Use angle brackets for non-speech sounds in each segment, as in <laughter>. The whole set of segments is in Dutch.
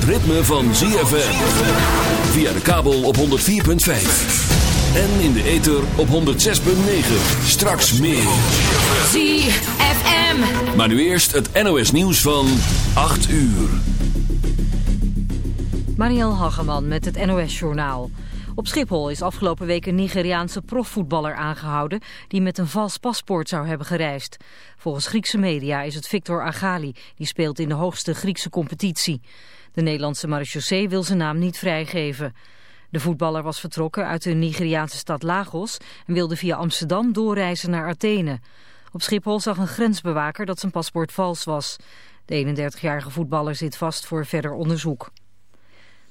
het ritme van ZFM. Via de kabel op 104.5. En in de ether op 106.9. Straks meer. ZFM. Maar nu eerst het NOS nieuws van 8 uur. Marielle Hageman met het NOS Journaal. Op Schiphol is afgelopen week een Nigeriaanse profvoetballer aangehouden... die met een vals paspoort zou hebben gereisd. Volgens Griekse media is het Victor Agali, die speelt in de hoogste Griekse competitie. De Nederlandse marechaussee wil zijn naam niet vrijgeven. De voetballer was vertrokken uit de Nigeriaanse stad Lagos... en wilde via Amsterdam doorreizen naar Athene. Op Schiphol zag een grensbewaker dat zijn paspoort vals was. De 31-jarige voetballer zit vast voor verder onderzoek.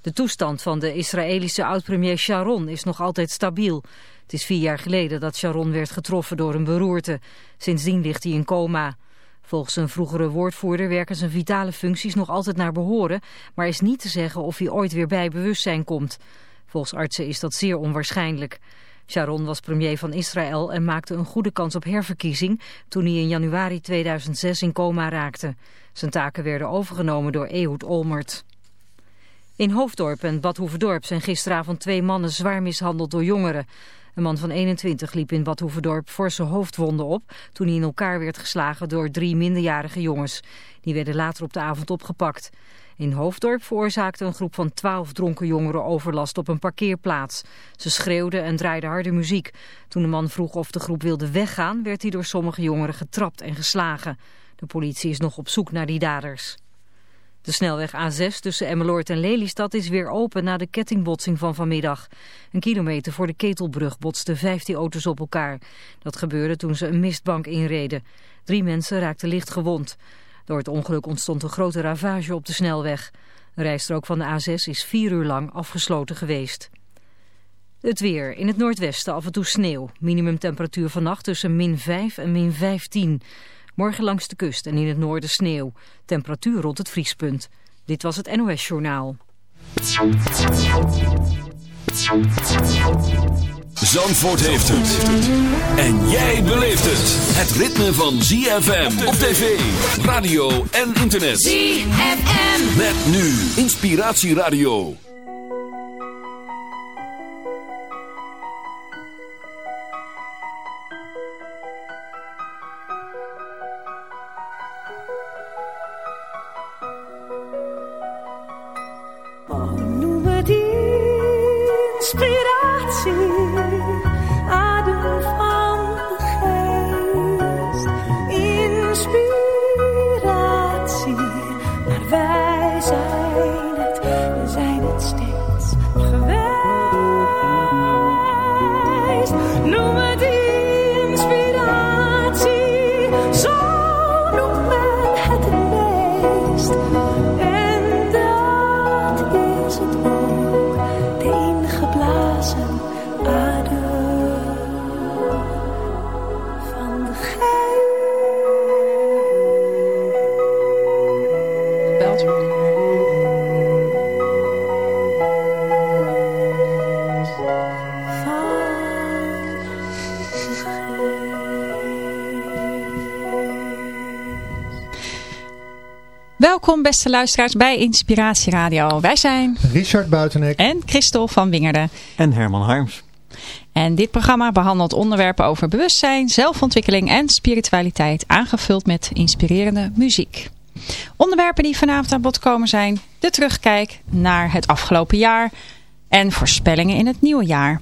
De toestand van de Israëlische oud-premier Sharon is nog altijd stabiel. Het is vier jaar geleden dat Sharon werd getroffen door een beroerte. Sindsdien ligt hij in coma. Volgens een vroegere woordvoerder werken zijn vitale functies nog altijd naar behoren... maar is niet te zeggen of hij ooit weer bij bewustzijn komt. Volgens artsen is dat zeer onwaarschijnlijk. Sharon was premier van Israël en maakte een goede kans op herverkiezing... toen hij in januari 2006 in coma raakte. Zijn taken werden overgenomen door Ehud Olmert. In Hoofddorp en Bad Hoeverdorp zijn gisteravond twee mannen zwaar mishandeld door jongeren. Een man van 21 liep in Bad Hoeverdorp forse hoofdwonden op toen hij in elkaar werd geslagen door drie minderjarige jongens. Die werden later op de avond opgepakt. In Hoofddorp veroorzaakte een groep van twaalf dronken jongeren overlast op een parkeerplaats. Ze schreeuwden en draaiden harde muziek. Toen de man vroeg of de groep wilde weggaan, werd hij door sommige jongeren getrapt en geslagen. De politie is nog op zoek naar die daders. De snelweg A6 tussen Emmeloord en Lelystad is weer open na de kettingbotsing van vanmiddag. Een kilometer voor de Ketelbrug botsten 15 auto's op elkaar. Dat gebeurde toen ze een mistbank inreden. Drie mensen raakten licht gewond. Door het ongeluk ontstond een grote ravage op de snelweg. Een rijstrook van de A6 is vier uur lang afgesloten geweest. Het weer. In het noordwesten af en toe sneeuw. Minimumtemperatuur vannacht tussen min 5 en min 15. Morgen langs de kust en in het noorden sneeuw. Temperatuur rond het vriespunt. Dit was het NOS Journaal. Zandvoort heeft het. En jij beleeft het. Het ritme van ZFM op tv, radio en internet. ZFM. Met nu Inspiratieradio. Welkom beste luisteraars bij Inspiratie Radio. Wij zijn Richard Buitenek. en Christel van Wingerden. En Herman Harms. En dit programma behandelt onderwerpen over bewustzijn, zelfontwikkeling en spiritualiteit, aangevuld met inspirerende muziek. Onderwerpen die vanavond aan bod komen zijn de terugkijk naar het afgelopen jaar en voorspellingen in het nieuwe jaar.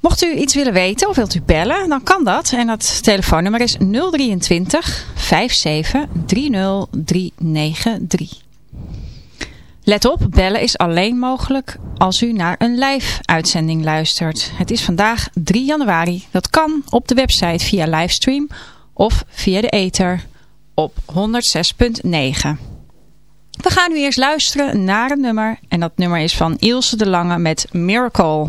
Mocht u iets willen weten of wilt u bellen, dan kan dat. En dat telefoonnummer is 023 57 30 393. Let op, bellen is alleen mogelijk als u naar een live uitzending luistert. Het is vandaag 3 januari. Dat kan op de website via livestream of via de ether op 106.9. We gaan nu eerst luisteren naar een nummer. En dat nummer is van Ilse de Lange met Miracle.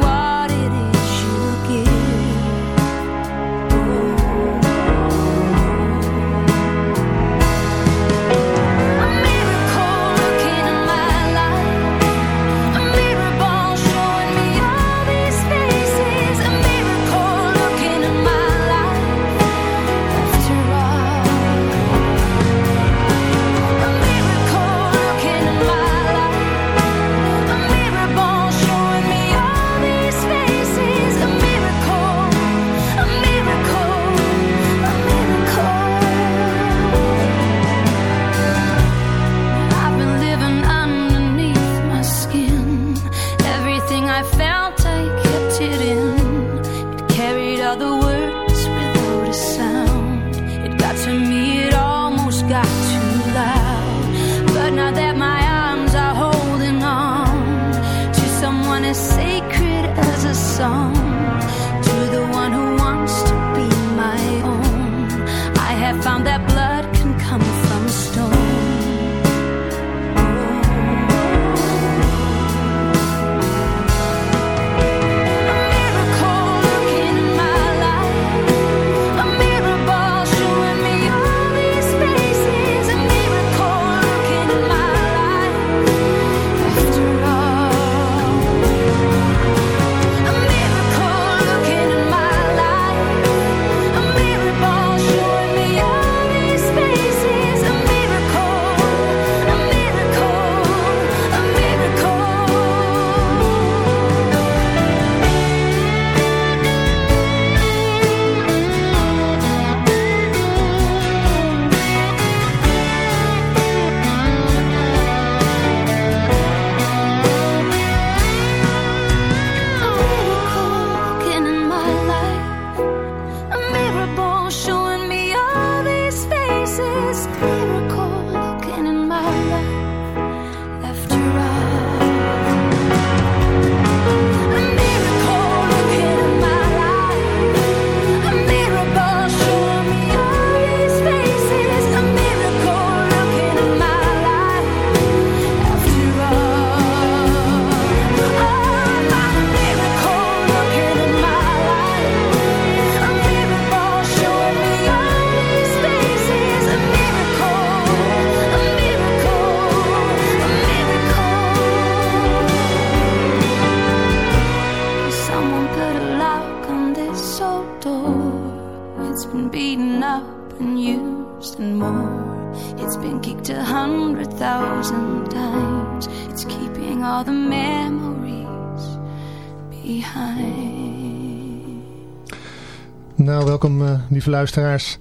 luisteraars.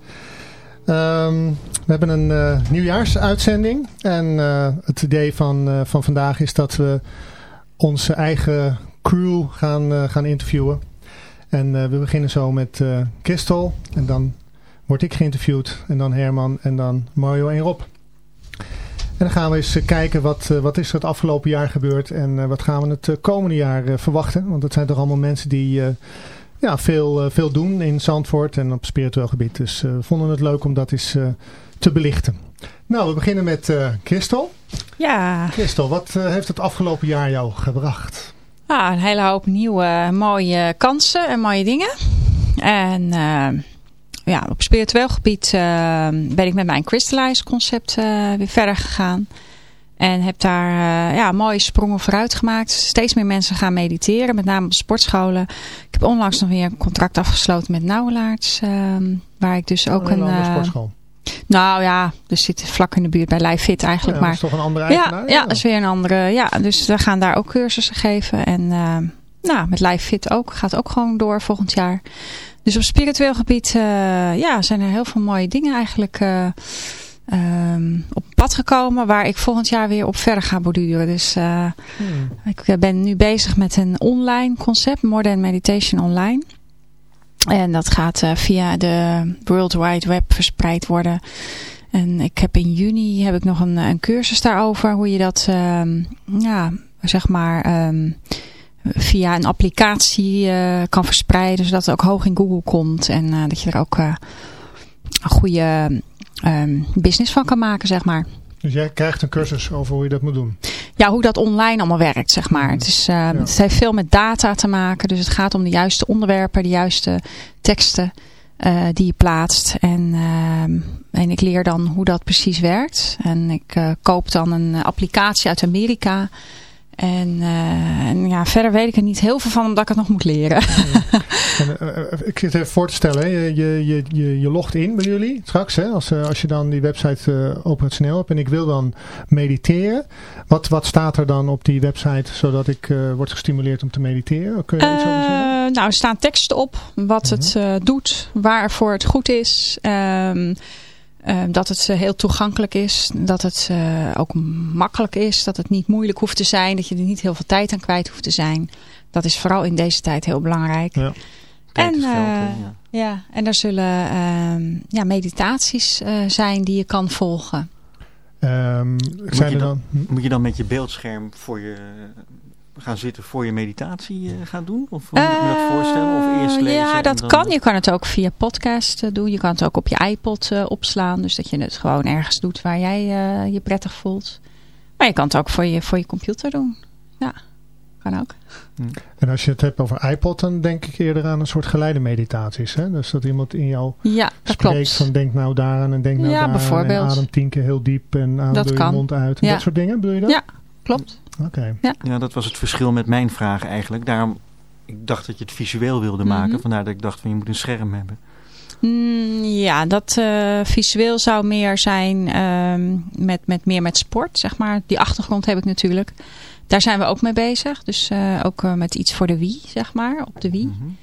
Ehm, we hebben een eh, nieuwjaarsuitzending. En eh, het idee van, eh, van vandaag is dat we onze eigen crew gaan, gaan interviewen. En we beginnen zo met Christel. En dan word ik geïnterviewd. En dan Herman. En dan Mario en Rob. En dan gaan we eens kijken wat, wat is er het afgelopen jaar gebeurd. En wat gaan we het komende jaar verwachten. Want dat zijn toch allemaal mensen die... eh, ja, veel, eh, veel doen in Zandvoort en op spiritueel gebied. Dus eh, we vonden het leuk om dat eens eh, te belichten. Nou, we beginnen met eh Christel. Ja, Christel, wat eh, heeft het afgelopen jaar jou gebracht? ah, een hele hoop nieuwe mooie kansen en mooie dingen. En eh, ja, op spiritueel gebied eh, ben ik met mijn Crystallize concept eh, weer verder gegaan. En heb daar uh, ja, mooie sprongen vooruit gemaakt. Steeds meer mensen gaan mediteren, met name op sportscholen. Ik heb onlangs nog weer een contract afgesloten met Nauwelaarts. Uh, waar ik dus ook een... een uh, sportschool. Nou ja, dus zit vlak in de buurt bij Live Fit eigenlijk. Ja, maar dat is toch een andere eigenaar? Ja, ja, dat is weer een andere. Ja, dus we gaan daar ook cursussen geven. En uh, nou, met Live Fit ook. Gaat ook gewoon door volgend jaar. Dus op spiritueel gebied uh, ja, zijn er heel veel mooie dingen eigenlijk uh, um, op pad gekomen. Waar ik volgend jaar weer op verder ga borduren. Dus uh, hmm. ik ben nu bezig met een online concept. Modern Meditation Online. En dat gaat via de World Wide Web verspreid worden. En ik heb in juni heb ik nog een, een cursus daarover. Hoe je dat, um, ja, zeg maar... Um, via een applicatie uh, kan verspreiden. Zodat het ook hoog in Google komt. En uh, dat je er ook uh, een goede um, business van kan maken, zeg maar. Dus jij krijgt een cursus over hoe je dat moet doen? Ja, hoe dat online allemaal werkt, zeg maar. Het, is, ja. het heeft veel met data te maken. Dus het gaat om de juiste onderwerpen, de juiste teksten die je plaatst. En, en ik leer dan hoe dat precies werkt. En ik koop dan een applicatie uit Amerika... En, uh, en, ja, verder weet ik er niet heel veel van, omdat ik het nog moet leren. <laughs> en, uh, ik zit even voor te stellen. Je, je, je, je logt in bij jullie straks, hè, als, als je dan die website uh, operationeel hebt. En ik wil dan mediteren. Wat, wat staat er dan op die website, zodat ik word gestimuleerd om te mediteren? Kun je iets over zeggen? Nou, er staan teksten op, wat -huh. het doet, waarvoor het goed is. Um, uh, dat het uh, heel toegankelijk is. Dat het uh, ook makkelijk is. Dat het niet moeilijk hoeft te zijn. Dat je er niet heel veel tijd aan kwijt hoeft te zijn. Dat is vooral in deze tijd heel belangrijk. Ja. En, veld, ja. ja, en er zullen ehm, ja, meditaties zijn die je kan volgen. Um, moet, zijn je dan, dan, moet je dan met je beeldscherm voor je gaan zitten voor je meditatie uh, gaat doen? Of hoe moet je dat voorstellen? Of eerst lezen? Ja, dat dan... kan. Je kan het ook via podcast uh, doen. Je kan het ook op je iPod uh, opslaan. Dus dat je het gewoon ergens doet waar jij je prettig voelt. Maar je kan het ook voor je, voor je computer doen. Ja, kan ook. En als je het hebt over iPod, dan denk ik eerder aan een soort geleide meditaties. Hè? Dus dat iemand in jou ja, spreekt klopt. van denk nou daaraan en denk nou ja, daar. Bijvoorbeeld. En adem tien keer heel diep en adem dat door kan. je mond uit. En ja. dat soort dingen, bedoel je dat? Ja, klopt. Oké. Okay. Ja. ja, dat was het verschil met mijn vraag eigenlijk. Daarom, ik dacht dat je het visueel wilde maken. Mm -hmm. Vandaar dat ik dacht van je moet een scherm hebben. Mm, ja, dat uh, visueel zou meer zijn um, met, met meer met sport, zeg maar. Die achtergrond heb ik natuurlijk. Daar zijn we ook mee bezig. Dus uh, ook uh, met iets voor de Wii, zeg maar, op de Wii. Mm -hmm.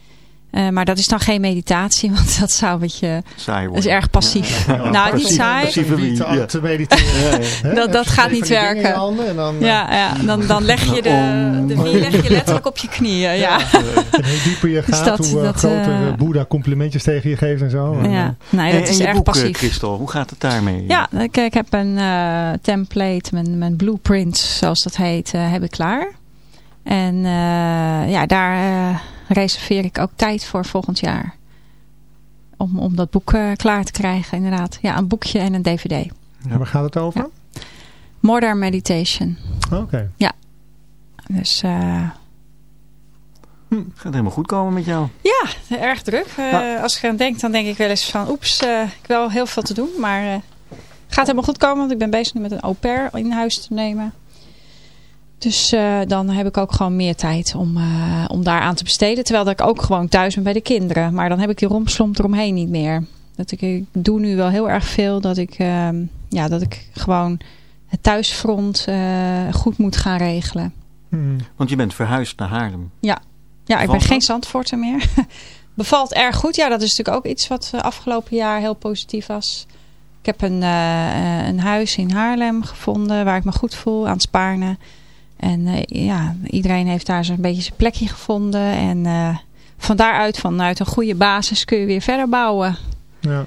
Uh, maar dat is dan geen meditatie, <laughs> want dat zou een beetje... Saai worden. Dat is erg passief. Ja. Ja, passief, nou, niet saai. Passief te, ja. te mediteren. ja, dat dat gaat niet werken. En dan, ja, ja. Dan, dan leg je de, de Wii leg je letterlijk op je knieën. Ja. En hoe dieper je gaat, dat, hoe dat, groter uh, Boeddha complimentjes tegen je geeft en zo. Ja, nee, dat en, is en je erg boek, passief. Christel, hoe gaat het daarmee? Ja, ik, ik heb een uh, template, mijn, mijn blueprint, zoals dat heet, uh, heb ik klaar. En uh, ja, daar uh, reserveer ik ook tijd voor volgend jaar. Om, om dat boek uh, klaar te krijgen, inderdaad. Ja, een boekje en een dvd. Ja, waar gaat het over? Ja. Modern Meditation. Oké. Okay. Ja. Dus... Hm, gaat helemaal goed komen met jou. Ja, erg druk. Ja. Als ik aan denk, dan denk ik wel eens van... Oeps, ik wil heel veel te doen. Maar gaat helemaal goed komen. Want ik ben bezig nu met een au pair in huis te nemen. Dus uh, dan heb ik ook gewoon meer tijd om, uh, om daar aan te besteden. Terwijl dat ik ook gewoon thuis ben bij de kinderen. Maar dan heb ik die rompslomp eromheen niet meer. Dat ik, ik doe nu wel heel erg veel. Dat ik, uh, ja, dat ik gewoon het thuisfront eh, goed moet gaan regelen. Hmm. Want je bent verhuisd naar Haarlem. Ja, ja ik ben geen Zandvoorter meer. <laughs> Bevalt erg goed. Ja, dat is natuurlijk ook iets wat afgelopen jaar heel positief was. Ik heb een, uh, een huis in Haarlem gevonden waar ik me goed voel aan Spaarne. En uh, ja, iedereen heeft daar zo'n beetje zijn plekje gevonden. En uh, van daaruit, vanuit een goede basis, kun je weer verder bouwen. Ja.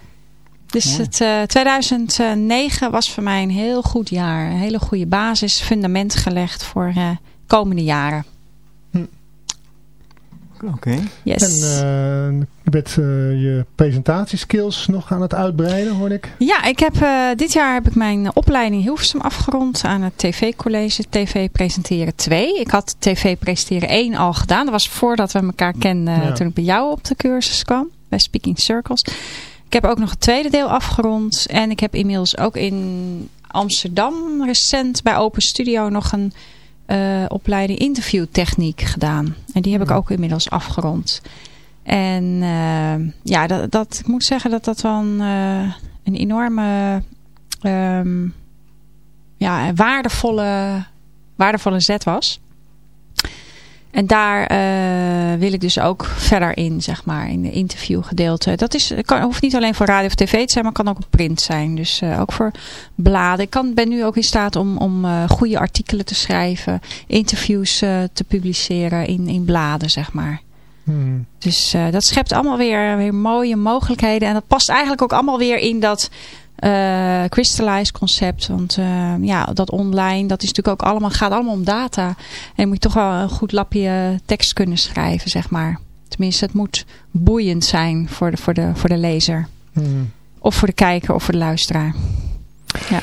Dus ja. het, uh, 2009 was voor mij een heel goed jaar. Een hele goede basis, fundament gelegd voor komende jaren. Oké. Okay. Yes. En uh, je bent uh, je presentatieskills nog aan het uitbreiden, hoor ik. Ja, ik heb, uh, dit jaar heb ik mijn opleiding Hilversum afgerond aan het TV-college TV Presenteren 2. Ik had TV Presenteren 1 al gedaan. Dat was voordat we elkaar kenden ja. toen ik bij jou op de cursus kwam, bij Speaking Circles. Ik heb ook nog het tweede deel afgerond en ik heb inmiddels ook in Amsterdam recent bij Open Studio nog een uh, opleiding interviewtechniek gedaan. En die heb ik ook inmiddels afgerond. En uh, ja, dat, dat, ik moet zeggen dat dat een, uh, een enorme um, ja, waardevolle, waardevolle zet was. En daar uh, wil ik dus ook verder in, zeg maar, in de interviewgedeelte. Dat is, kan, hoeft niet alleen voor radio of tv te zijn, maar kan ook op print zijn. Dus uh, ook voor bladen. Ik kan, ben nu ook in staat om, om uh, goede artikelen te schrijven, interviews te publiceren in, in bladen, zeg maar. Hmm. Dus dat schept allemaal weer, weer mooie mogelijkheden. En dat past eigenlijk ook allemaal weer in dat uh, Crystallize concept. Want uh, ja, dat online, dat is natuurlijk ook allemaal, gaat allemaal om data. En je moet toch wel een goed lapje tekst kunnen schrijven, zeg maar. Tenminste, het moet boeiend zijn voor de, voor de, voor de lezer. Hmm. Of voor de kijker of voor de luisteraar. Ja.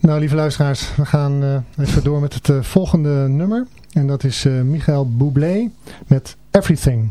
Nou, lieve luisteraars, we gaan uh, even door met het volgende nummer. En dat is Michael Bublé met Everything.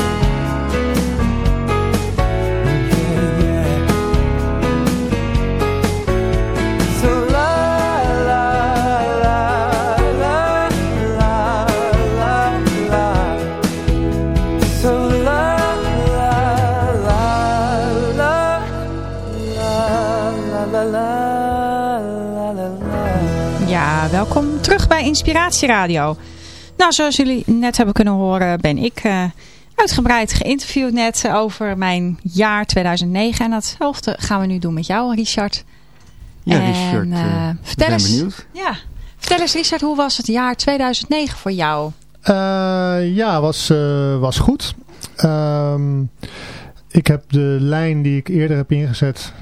Inspiratieradio. Nou, zoals jullie net hebben kunnen horen ben ik uh, uitgebreid geïnterviewd net over mijn jaar 2009. En datzelfde gaan we nu doen met jou, Richard. Ja, Richard, uh, uh, vertel eens, benieuwd. Ja, vertel eens Richard, hoe was het jaar 2009 voor jou? ja, was, was goed. Um, ik heb de lijn die ik eerder heb ingezet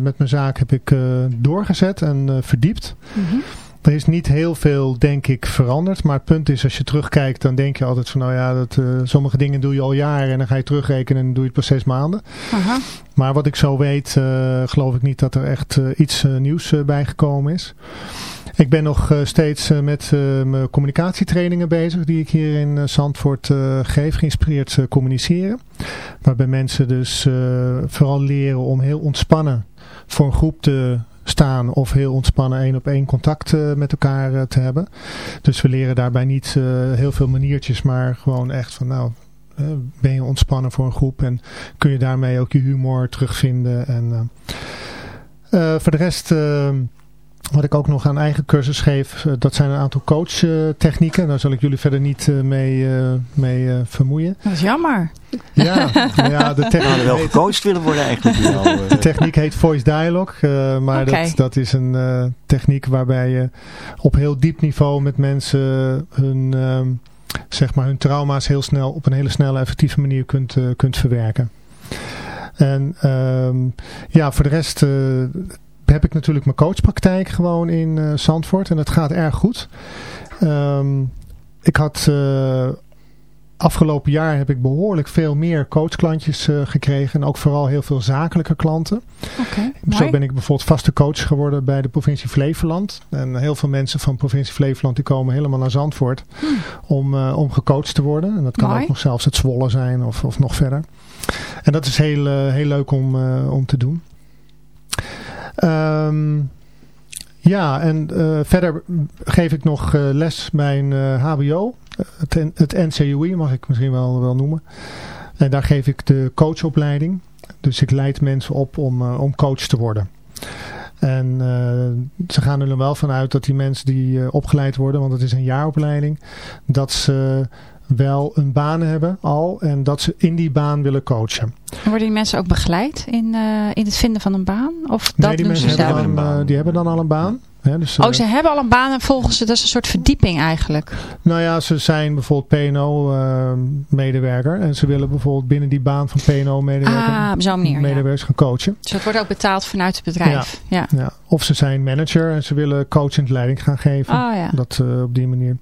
met mijn zaak heb ik doorgezet en verdiept. Mm er is niet heel veel, denk ik, veranderd. Maar het punt is, als je terugkijkt, dan denk je altijd van, nou ja, dat, uh, sommige dingen doe je al jaren en dan ga je terugrekenen en doe je het pas zes maanden. Aha. Maar wat ik zo weet, uh, geloof ik niet dat er echt uh, iets nieuws bijgekomen is. Ik ben nog steeds met mijn communicatietrainingen bezig die ik hier in Zandvoort geef, geïnspireerd communiceren. Waarbij mensen dus vooral leren om heel ontspannen voor een groep te staan of heel ontspannen één op één contact uh, met elkaar uh, te hebben. Dus we leren daarbij niet uh, heel veel maniertjes, maar gewoon echt van nou, ben je ontspannen voor een groep en kun je daarmee ook je humor terugvinden. En voor de rest wat ik ook nog aan eigen cursus geef, dat zijn een aantal coachtechnieken. Daar zal ik jullie verder niet mee, mee vermoeien. Dat is jammer. Ja, ja de <laughs> techniek nou, wel gecoacht willen worden eigenlijk. De techniek heet voice dialogue, maar okay. dat, dat is een techniek waarbij je op heel diep niveau met mensen hun, zeg maar hun trauma's heel snel, op een hele snelle effectieve manier kunt, kunt verwerken. En um, ja, voor de rest heb ik natuurlijk mijn coachpraktijk gewoon in Zandvoort en dat gaat erg goed. Um, ik had afgelopen jaar heb ik behoorlijk veel meer coachklantjes uh, gekregen. En ook vooral heel veel zakelijke klanten. Okay, Zo ben ik bijvoorbeeld vaste coach geworden bij de provincie Flevoland. En heel veel mensen van provincie Flevoland die komen helemaal naar Zandvoort hm. om, uh, om gecoacht te worden. En dat kan ook nog zelfs het Zwolle zijn of, of nog verder. En dat is heel, uh, heel leuk om, om te doen. Um, ja, en verder geef ik nog les bij een hbo het, het NCUI mag ik misschien wel, wel noemen. En daar geef ik de coachopleiding. Dus ik leid mensen op om, om coach te worden. En ze gaan er wel vanuit dat die mensen die opgeleid worden, want het is een jaaropleiding, dat ze wel een baan hebben al en dat ze in die baan willen coachen. Worden die mensen ook begeleid in, uh, in het vinden van een baan? Of nee, dat die mensen hebben dan, die hebben dan al een baan. He, dus, oh, ze uh, hebben al een baan en volgen ze, dat is een soort verdieping eigenlijk. Nou ja, ze zijn bijvoorbeeld PNO-medewerker. Uh, en ze willen bijvoorbeeld binnen die baan van PNO-medewerker ah, medewerkers ja. gaan coachen. Dus dat wordt ook betaald vanuit het bedrijf. Ja. ja. ja. Of ze zijn manager en ze willen coachend leiding gaan geven. Ah, ja. Dat uh, op die manier.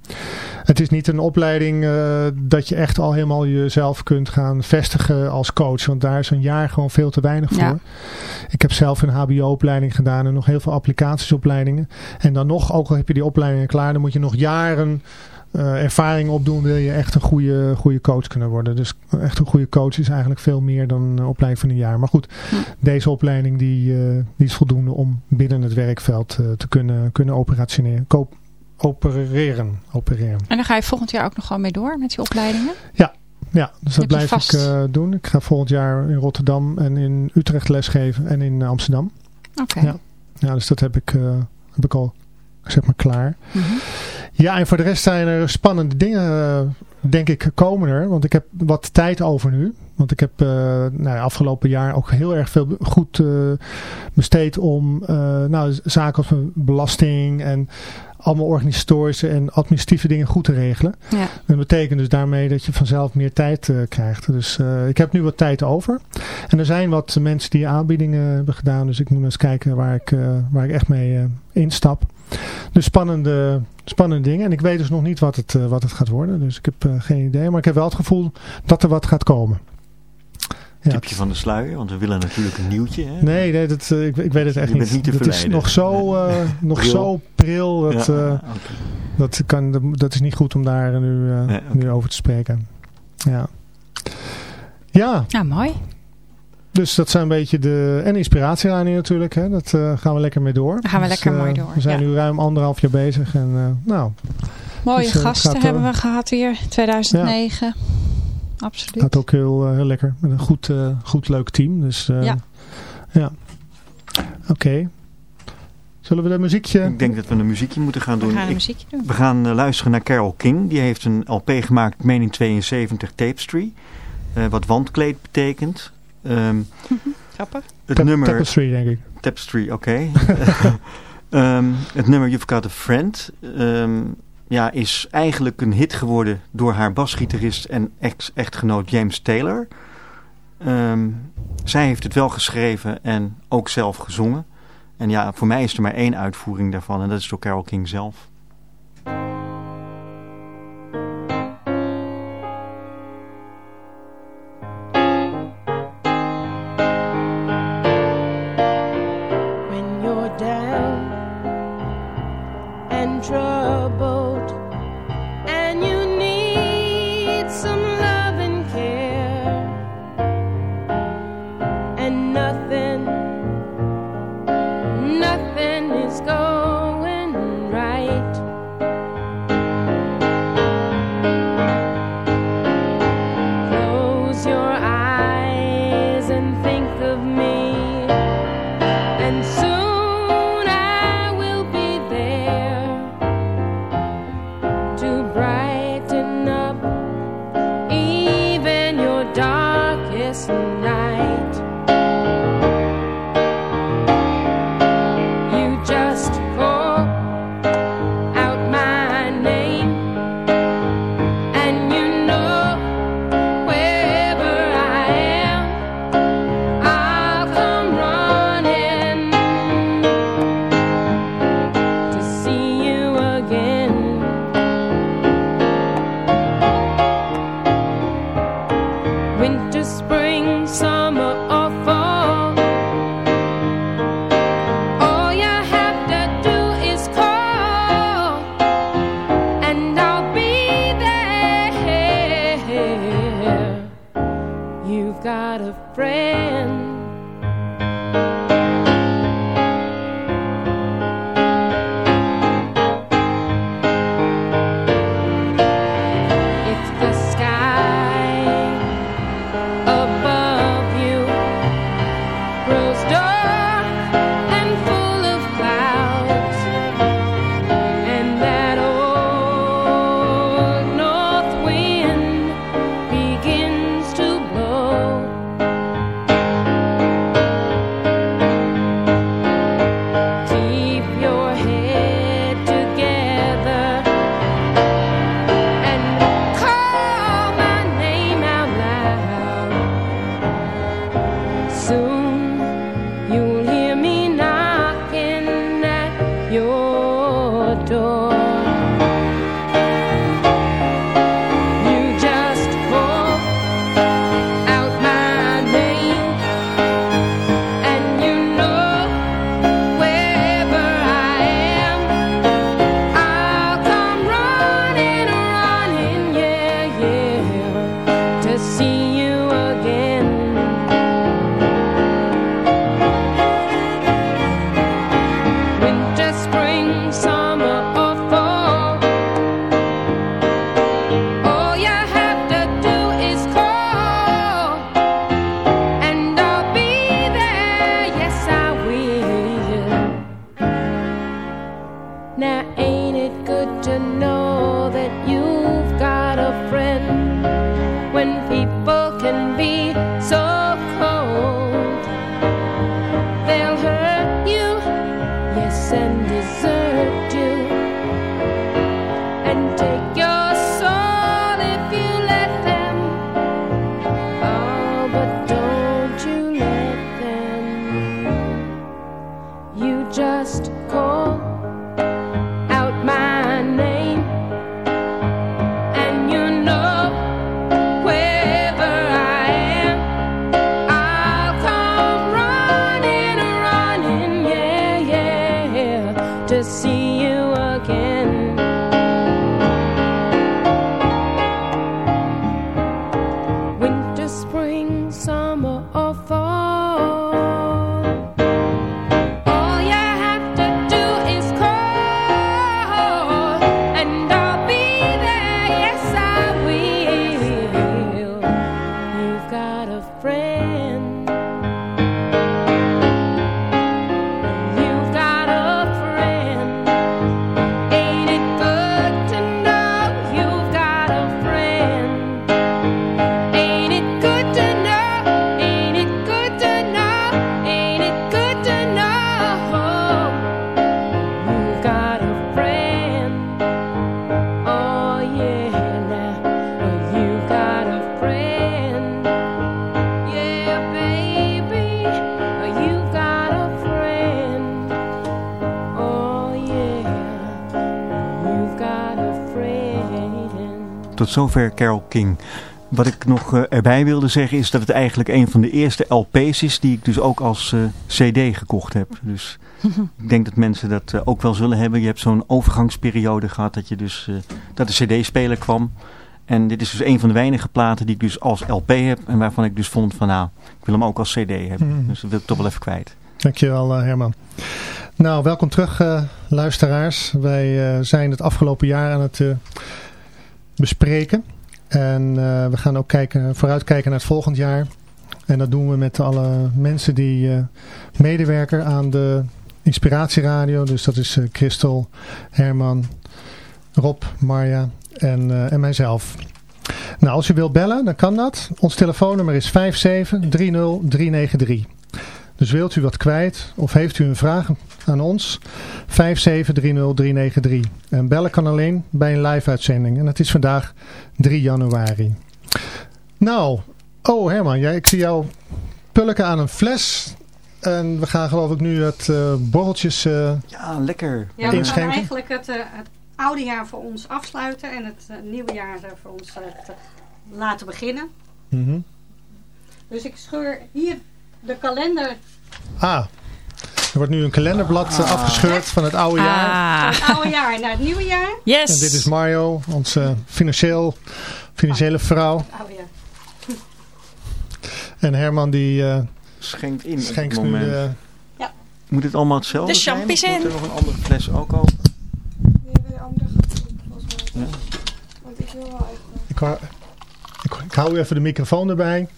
Het is niet een opleiding uh, dat je echt al helemaal jezelf kunt gaan vestigen als coach. Want daar is een jaar gewoon veel te weinig voor. Ja. Ik heb zelf een hbo-opleiding gedaan en nog heel veel applicatiesopleidingen. En dan nog, ook al heb je die opleidingen klaar, dan moet je nog jaren uh, ervaring opdoen. Wil je echt een goede, goede coach kunnen worden. Dus echt een goede coach is eigenlijk veel meer dan een opleiding van een jaar. Maar goed, deze opleiding die, uh, die is voldoende om binnen het werkveld uh, te kunnen, kunnen operationeren. Koop, opereren, opereren. En dan ga je volgend jaar ook nog gewoon mee door met die opleidingen? Ja, ja dus dat blijf vast- ik uh, doen. Ik ga volgend jaar in Rotterdam en in Utrecht lesgeven en in Amsterdam. Oké. Ja. Ja, dus dat heb ik, uh, heb ik al zeg maar klaar. Mhm. Ja, en voor de rest zijn er spannende dingen, denk ik, komen er. Want ik heb wat tijd over nu. Want ik heb uh, nou, afgelopen jaar ook heel erg veel goed uh, besteed om uh, nou, zaken als belasting en allemaal organisatorische en administratieve dingen goed te regelen. Ja. Dat betekent dus daarmee dat je vanzelf meer tijd uh, krijgt. Dus uh, ik heb nu wat tijd over. En er zijn wat mensen die aanbiedingen hebben gedaan. Dus ik moet eens kijken waar ik, uh, waar ik echt mee instap. Dus spannende, spannende dingen. En ik weet dus nog niet wat het, uh, wat het gaat worden. Dus ik heb uh, geen idee. Maar ik heb wel het gevoel dat er wat gaat komen. Ja. Tipje van de sluier, want we willen natuurlijk een nieuwtje. Hè? Nee, nee dat, uh, ik, ik weet het echt Je niet. niet te dat is nog zo, uh, <laughs> nog Pril. zo pril. Dat, Ja, dat, kan, dat is niet goed om daar nu, uh, Nee, nu over te spreken. Ja. Ja, Ja, mooi. Dus dat zijn een beetje de... En inspiratielijnen natuurlijk. Hè, dat uh, gaan we lekker mee door. Daar gaan we Dus, lekker uh, mooi door, We zijn ja. nu ruim anderhalf jaar bezig. En uh, nou, Mooie Dus, eh, gasten gaat, hebben eh, we gehad hier, 2009. Absoluut. gaat ook heel, heel lekker. Met een goed, uh, goed leuk team. Dus uh, Ja. ja. Oké. Okay. Zullen we de muziekje... Ik denk dat we een muziekje moeten gaan doen. We gaan een muziekje doen. we gaan uh, luisteren naar Carol King. Die heeft een LP gemaakt, meen in 72, Tapestry. Uh, wat wandkleed betekent. Um, Grappig. het Tap- nummer... Tapestry, denk ik. Tapestry, oké. um, <laughs> <laughs> het nummer You've Got a Friend um, ja, is eigenlijk een hit geworden door haar basgitarist en ex-echtgenoot James Taylor. Um, zij heeft het wel geschreven en ook zelf gezongen. En ja, voor mij is er maar één uitvoering daarvan en dat is door Carole King zelf. Tot zover Carol King. Wat ik nog uh, erbij wilde zeggen is dat het eigenlijk een van de eerste LP's is die ik dus ook als uh, CD gekocht heb. Dus <laughs> ik denk dat mensen dat uh, ook wel zullen hebben. Je hebt zo'n overgangsperiode gehad dat, je dus, dat de CD-speler kwam. En dit is dus een van de weinige platen die ik dus als LP heb. En waarvan ik dus vond van nou, ik wil hem ook als CD hebben. Mm. Dus dat wil ik toch wel even kwijt. Dankjewel Herman. Nou, welkom terug luisteraars. Wij zijn het afgelopen jaar aan het bespreken. En uh, we gaan ook kijken, vooruitkijken naar het volgend jaar. En dat doen we met alle mensen die uh, medewerken aan de Inspiratieradio. Dus dat is uh, Christel, Herman, Rob, Marja en, en mijzelf. Nou, als u wilt bellen, dan kan dat. Ons telefoonnummer is 5730393. Dus wilt u wat kwijt of heeft u een vraag aan ons? 5730393. En bellen kan alleen bij een live uitzending. En het is vandaag 3 januari. Nou, oh Herman, jij, ik zie jou pulken aan een fles. En we gaan geloof ik nu het uh, borreltjes uh, ja, lekker. Ja, we gaan eigenlijk het, uh, het oude jaar voor ons afsluiten. En het nieuwe jaar voor ons laten beginnen. Mm -hmm. Dus ik scheur hier de kalender. Ah, er wordt nu een kalenderblad ah. afgescheurd van het oude jaar. Ah. Van het oude jaar naar het nieuwe jaar. Yes. En dit is Mario, onze financieel, financiële vrouw. Oh, ja. En Herman die uh, schenkt in schenkt op het moment. Nu, uh, ja. Moet het allemaal hetzelfde de zijn? Moet er nog een andere fles ook al? Nee, bij de andere. Ja. Want ik wil wel even... Ik, hou, ik, ik hou even de microfoon erbij.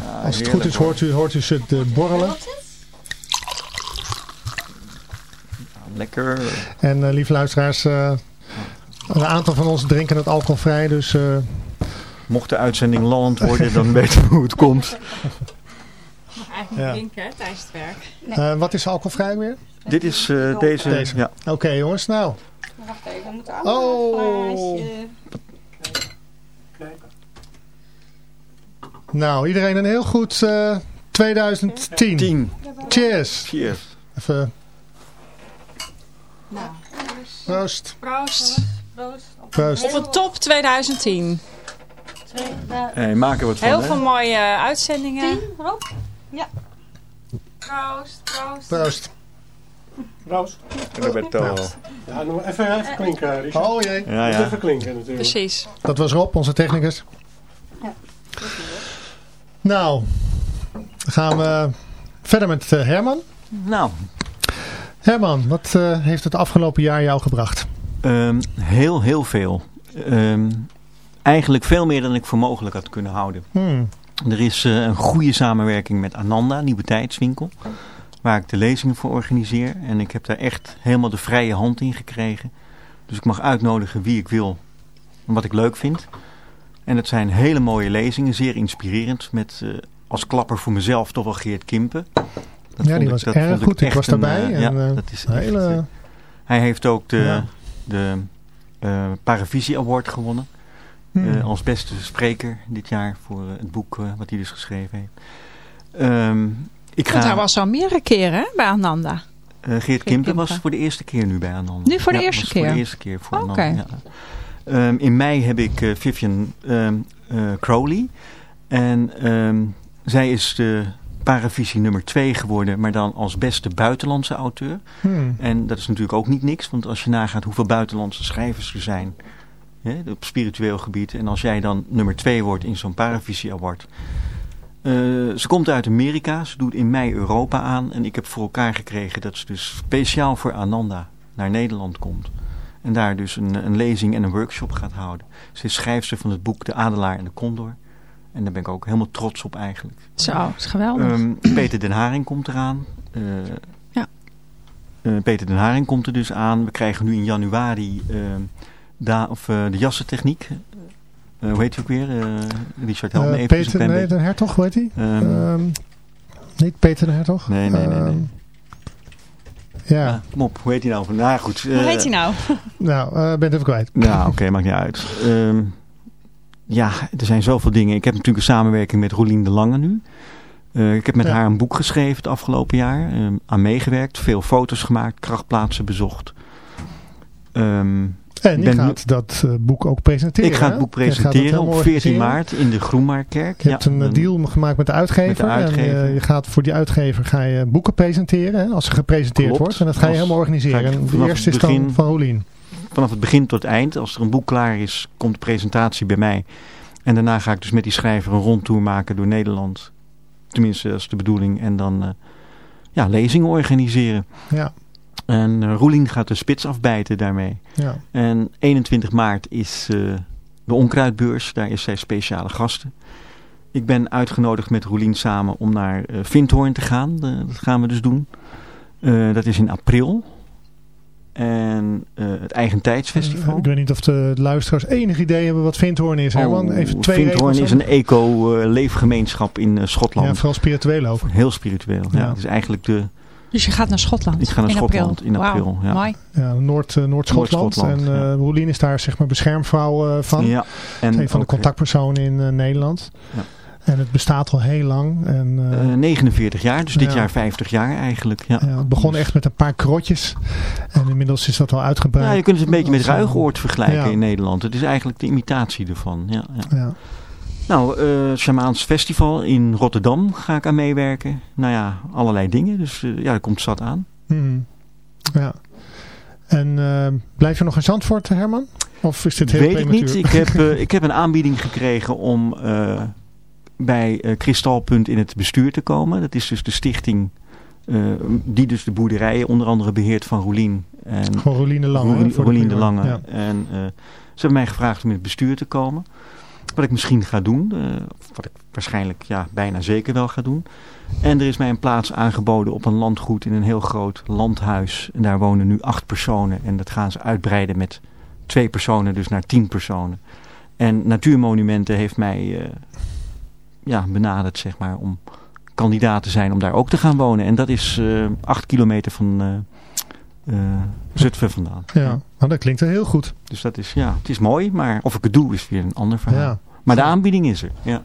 Ja, Als het goed is hoort u, hoort u ze uh, borrelen. Lekker. En uh, lieve luisteraars, uh, een aantal van ons drinken het alcoholvrij, dus... Uh... Mocht de uitzending land worden, dan <laughs> weten we hoe het komt. Mag eigenlijk ja. drinken tijdens het werk. Nee. wat is alcoholvrij weer? Dit is deze. deze. Ja. Oké okay, jongens, nou. Wacht even, we moeten allemaal oh. een Nou, iedereen een heel goed uh, 2010. 10. Cheers. Cheers. Even. Nou. Proost. Proost. Proost. Proost. Op een top 2010. Hey, maak er wat van. Heel hè? veel mooie uitzendingen. 10, Rob? Ja. Proost, proost. Proost. Proost. Roberto. Nou. Ja, nog even, even klinken, Richard. Oh jee. Ja, ja. Even klinken natuurlijk. Precies. Dat was Rob, onze technicus. Ja. Nou, dan gaan we verder met uh, Herman. Nou. Herman, wat uh, heeft het afgelopen jaar jou gebracht? Um, heel, heel veel. Um, eigenlijk veel meer dan ik voor mogelijk had kunnen houden. Hmm. Er is uh, een goede samenwerking met Ananda, Nieuwe Tijdswinkel. Waar ik de lezingen voor organiseer. En ik heb daar echt helemaal de vrije hand in gekregen. Dus ik mag uitnodigen wie ik wil. Wat ik leuk vind. En het zijn hele mooie lezingen, zeer inspirerend. Met uh, als klapper voor mezelf toch wel Geert Kimpen. Dat ja, die was ik, erg goed. Ik, was daarbij. Een, en, ja, uh, dat is hele... echt, uh, hij heeft ook de, ja. de Paravisie Award gewonnen. Hmm. als beste spreker dit jaar voor het boek wat hij dus geschreven heeft. Um, ik ga... hij was al meerdere keren hè, bij Ananda. Geert, Geert Kimpen was voor de eerste keer nu bij Ananda. Nu voor de ja, eerste was keer? voor de eerste keer voor Ananda, okay. ja. Um, in mei heb ik uh, Vivian um, uh, Crowley. En um, zij is de Paravisie nummer 2 geworden, maar dan als beste buitenlandse auteur. Hmm. En dat is natuurlijk ook niet niks, want als je nagaat hoeveel buitenlandse schrijvers er zijn hè, op spiritueel gebied. En als jij dan nummer 2 wordt in zo'n Paravisie Award. Uh, ze komt uit Amerika, ze doet in mei Europa aan. En ik heb voor elkaar gekregen dat ze dus speciaal voor Ananda naar Nederland komt. En daar dus een, een lezing en een workshop gaat houden. Ze is schrijfster van het boek De Adelaar en de Condor. En daar ben ik ook helemaal trots op eigenlijk. Zo, is geweldig. Um, Peter den Haring komt eraan. Uh, ja. Uh, Peter den Haring komt er dus aan. We krijgen nu in januari uh, da, of, de jassentechniek. hoe heet hij ook weer? Richard, even. Peter nee, den Hertog, hoe heet hij? Um, um, niet Peter den Hertog? Nee, nee, nee. nee. Ja. Ah, kom op, hoe heet hij nou? Nou goed. Hoe heet hij nou? <laughs> nou, uh, ben het even kwijt. Ja, oké, okay, maakt niet uit. Um, ja, er zijn zoveel dingen. Ik heb natuurlijk een samenwerking met Rolien de Lange nu. Uh, ik heb met ja. haar een boek geschreven het afgelopen jaar. Um, aan meegewerkt, veel foto's gemaakt, krachtplaatsen bezocht. Um, En je nu- gaat dat eh, boek ook presenteren. Ik ga het boek presenteren op 14 organiseren. maart in de Groenmaarkerk. Je hebt een eh, deal gemaakt met de uitgever. Met de uitgever. En eh, je gaat voor die uitgever ga je boeken presenteren. Hè, als ze gepresenteerd Klopt. wordt. En dat ga je Als- helemaal organiseren. En de eerste is dan van Rolien. vanaf het begin tot het eind. Als er een boek klaar is, komt de presentatie bij mij. En daarna ga ik dus met die schrijver een rondtour maken door Nederland. Tenminste, dat is de bedoeling. En dan eh, ja, lezingen organiseren. Ja. En uh, Roelien gaat de spits afbijten daarmee. Ja. En 21 maart is uh, de onkruidbeurs. Daar is zij speciale gasten. Ik ben uitgenodigd met Roelien samen om naar uh, Vindhoorn te gaan. Uh, dat gaan we dus doen. Dat is in april. En het Eigentijdsfestival. Ik weet niet of de luisteraars enig idee hebben wat Vindhoorn is. Oh, Even twee Vindhoorn is een eco-leefgemeenschap in Schotland. Ja, vooral spiritueel ook. Heel spiritueel. Ja. ja. Het is eigenlijk de... Dus je gaat naar Schotland? Ik ga naar in Schotland april. in april. Wow. Ja. Mooi. Ja, Noord, uh, Noord-Schotland. Noord en uh, ja. Roelien is daar zeg maar beschermvrouw uh, van. Ja. En een van de contactpersonen in Nederland. Ja. En het bestaat al heel lang. En, uh, 49 jaar, dus dit ja. jaar 50 jaar eigenlijk. Ja. ja het begon dus... echt met een paar krotjes. En inmiddels is dat al uitgebreid. Ja, je kunt het een beetje met Ruigoord vergelijken ja. in Nederland. Het is eigenlijk de imitatie ervan. Ja, ja. Nou, uh, Shamaans Festival in Rotterdam ga ik aan meewerken. Nou ja, allerlei dingen. Dus uh, ja, er komt zat aan. Hmm. Ja. En uh, blijf je nog in Zandvoort, Herman? Of is dit heel Weet prematuur? ik niet. Ik heb, uh, <laughs> ik heb een aanbieding gekregen om bij Kristalpunt in het bestuur te komen. Dat is dus de stichting die dus de boerderijen onder andere beheert van Roelien. En Gewoon Roelien de Lange. Roelien, Roelien de Lange. Ja. En ze hebben mij gevraagd om in het bestuur te komen. Wat ik misschien ga doen. Uh, wat ik waarschijnlijk ja, bijna zeker wel ga doen. En er is mij een plaats aangeboden op een landgoed in een heel groot landhuis. En daar wonen nu acht personen. En dat gaan ze uitbreiden met twee personen, dus naar tien personen. En Natuurmonumenten heeft mij uh, ja, benaderd, zeg maar, om kandidaat te zijn om daar ook te gaan wonen. En dat is uh, acht kilometer van Zutphen vandaan. Ja, maar dat klinkt wel heel goed. Dus dat is, ja, het is mooi, maar of ik het doe is weer een ander verhaal. Ja. Maar de aanbieding is er, ja.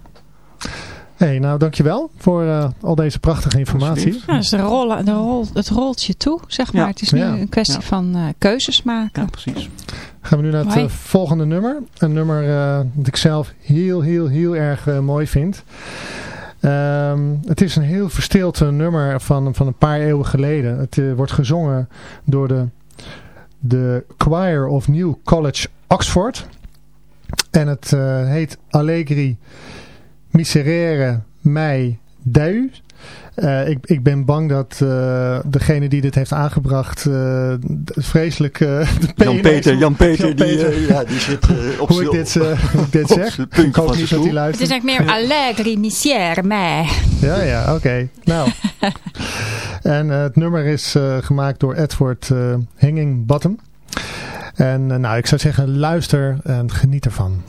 hey, nou dankjewel voor uh, al deze prachtige informatie. Ja, dus de rol, de rol, het rolt je toe, zeg maar. Ja. Het is nu Ja. een kwestie Ja. van uh, keuzes maken. Ja, precies. Gaan we nu naar het uh, volgende nummer. Een nummer uh, dat ik zelf heel, heel, heel erg uh, mooi vind. Um, het is een heel verstild nummer van, van een paar eeuwen geleden. Het uh, wordt gezongen door de, de Choir of New College Oxford. En het uh, heet Allegri Miserere Mei Deu. Uh, ik, ik ben bang dat uh, degene die dit heeft aangebracht uh, vreselijk... Jan-Peter, Jan-Peter, Jan die, uh, ja, die zit op hoe ik dit, hoe ik dit zeg. Ik hoop niet dat hij Het luistert. is eigenlijk meer Allegri Missière mij. Ja, ja, oké. Okay. Nou. <laughs> en het nummer is gemaakt door Edward Hanging Bottom. En nou, ik zou zeggen, luister en geniet ervan.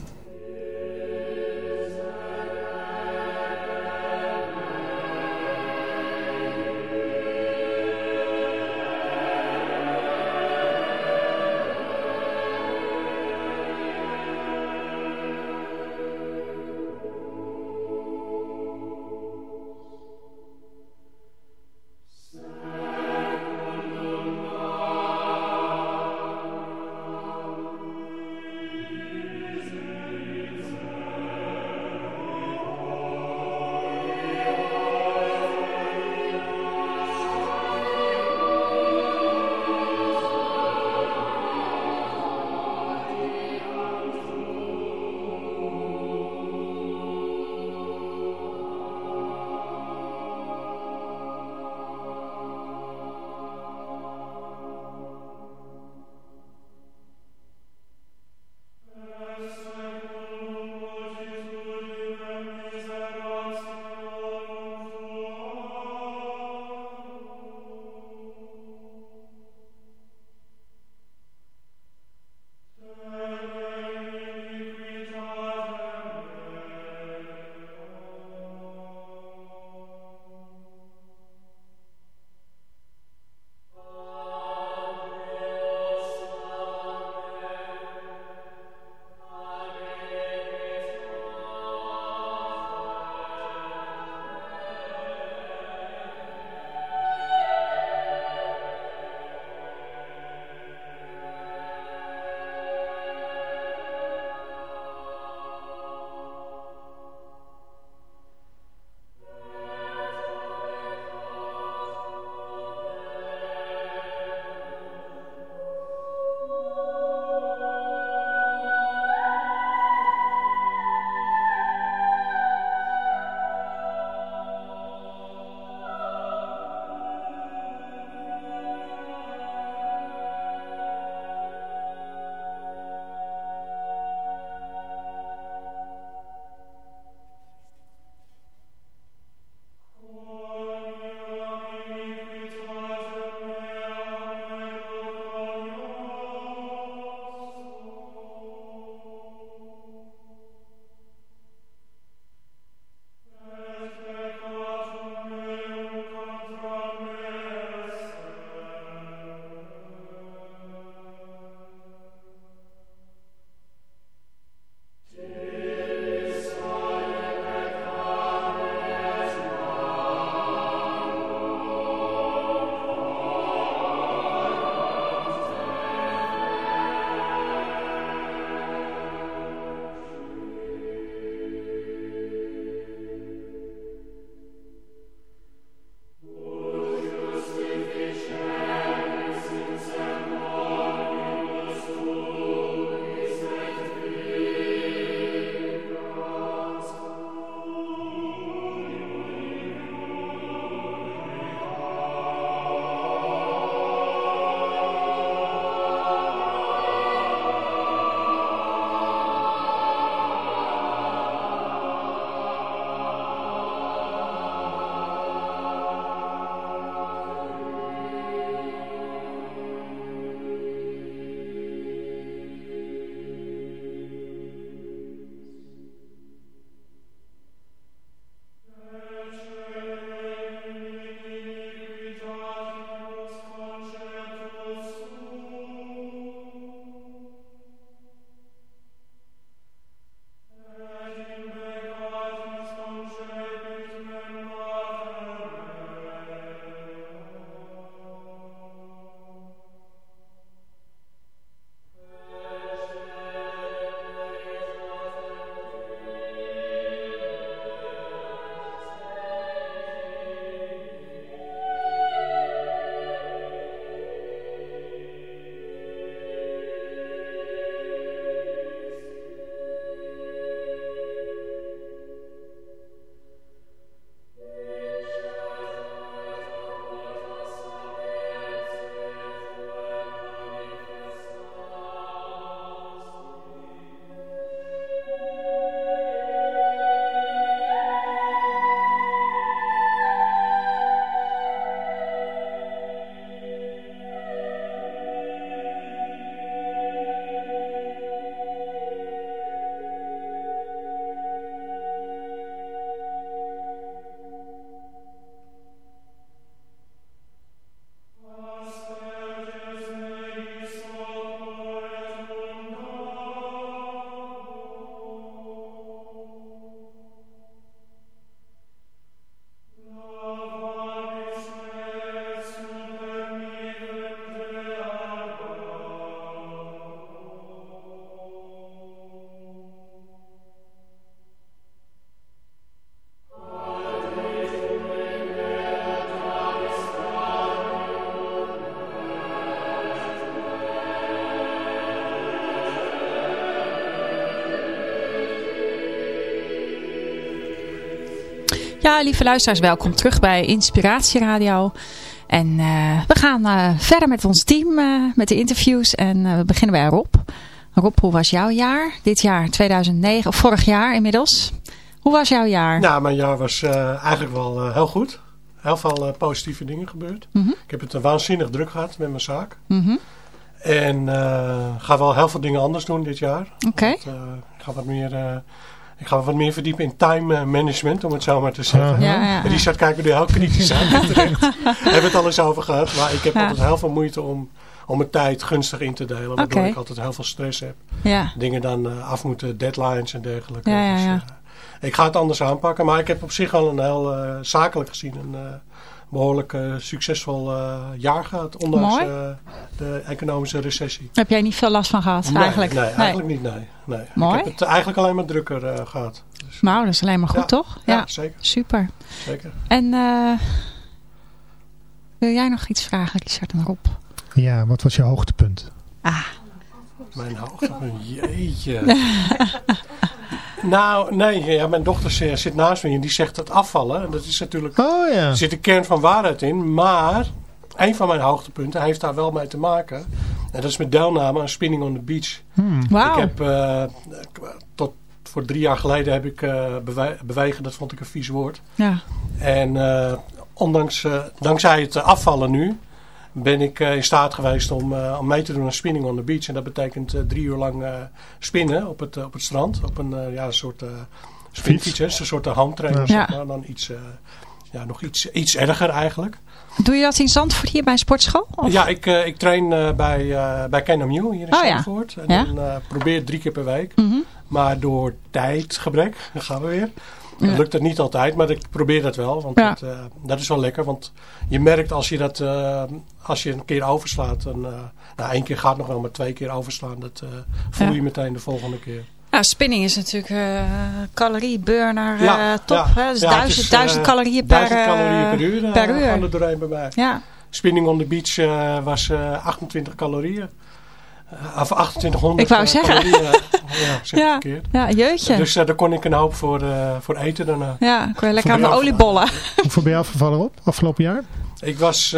Ja, lieve luisteraars, welkom terug bij Inspiratie Radio. En uh, we gaan uh, verder met ons team, uh, met de interviews. En we beginnen bij Rob. Rob, hoe was jouw jaar? Dit jaar, 2009, of vorig jaar inmiddels. Hoe was jouw jaar? Nou, mijn jaar was eigenlijk wel heel goed. Heel veel positieve dingen gebeurd. Mm -hmm. Ik heb het waanzinnig druk gehad met mijn zaak. Mm -hmm. En ga wel heel veel dingen anders doen dit jaar. Oké. Okay. ik ga wat meer ik ga wat meer verdiepen in time management, om het zo maar te zeggen. Ja. Richard kijkt me nu heel kritisch aan. <laughs> Terecht. Daar hebben we het al eens over gehad. Maar ik heb altijd heel veel moeite om, om mijn tijd gunstig in te delen. Waardoor okay. ik altijd heel veel stress heb. Dingen dan uh, af moeten, deadlines en dergelijke. Dus, uh, ik ga het anders aanpakken. Maar ik heb op zich al een heel zakelijk gezien een behoorlijk succesvol jaar gehad. Ondanks de economische recessie. Heb jij niet veel last van gehad nee, eigenlijk? Nee, eigenlijk niet. Nee. Nee. Mooi. Ik heb het eigenlijk alleen maar drukker uh, gehad. Dus, nou, dat is alleen maar goed, ja, toch? Ja, ja, zeker. Super. Zeker. En uh, wil jij nog iets vragen, Richard en Rob? Ja, wat was je hoogtepunt? Ah. Mijn hoogtepunt, jeetje. <laughs> nou, nee, ja, mijn dochter zit naast me en die zegt het afvallen. En dat is natuurlijk, oh, ja. er zit een kern van waarheid in. Maar een van mijn hoogtepunten heeft daar wel mee te maken. En dat is met deelname aan Spinning on the Beach. Hmm. Wow. Ik heb uh, tot voor drie jaar geleden heb ik uh, bewe bewegen, dat vond ik een vies woord. Ja. En uh, ondanks, dankzij het afvallen nu, ben ik in staat geweest om, om mee te doen aan Spinning on the Beach. En dat betekent drie uur lang spinnen op het, op het strand. Op een ja, soort spinfiets, een soort handtrainer. Ja. Zeg maar. Dan iets, ja, nog iets, iets erger eigenlijk. Doe je dat in Zandvoort hier bij een sportschool? Of? Ja, ik, uh, ik train uh, bij, uh, bij hier in oh, Zandvoort. Ja. En ja? dan probeer drie keer per week. Mm -hmm. Maar door tijdgebrek, <laughs> dan gaan we weer. Ja. lukt het niet altijd, maar ik probeer dat wel. Want ja. dat, dat, is wel lekker. Want je merkt als je dat als je een keer overslaat. Dan, nou, één keer gaat nog wel, maar twee keer overslaan. Dat voel je meteen de volgende keer. Ja, spinning is natuurlijk uh, calorieburner uh, top. Ja. Hè? Dus ja, duizend, is, duizend calorieën per, duizend calorieën per uur. Uh, per uur. Gaan er doorheen bij mij. Ja. Spinning on the beach was 28 calorieën. Of 2800 Ik wou zeggen. calorieën. ja, <laughs> zeg ja. verkeerd. Ja, jeutje. Dus daar kon ik een hoop voor, voor eten daarna. Ja, ik wil lekker aan de oliebollen. <laughs> Hoeveel ben je afgevallen op afgelopen jaar? Ik was,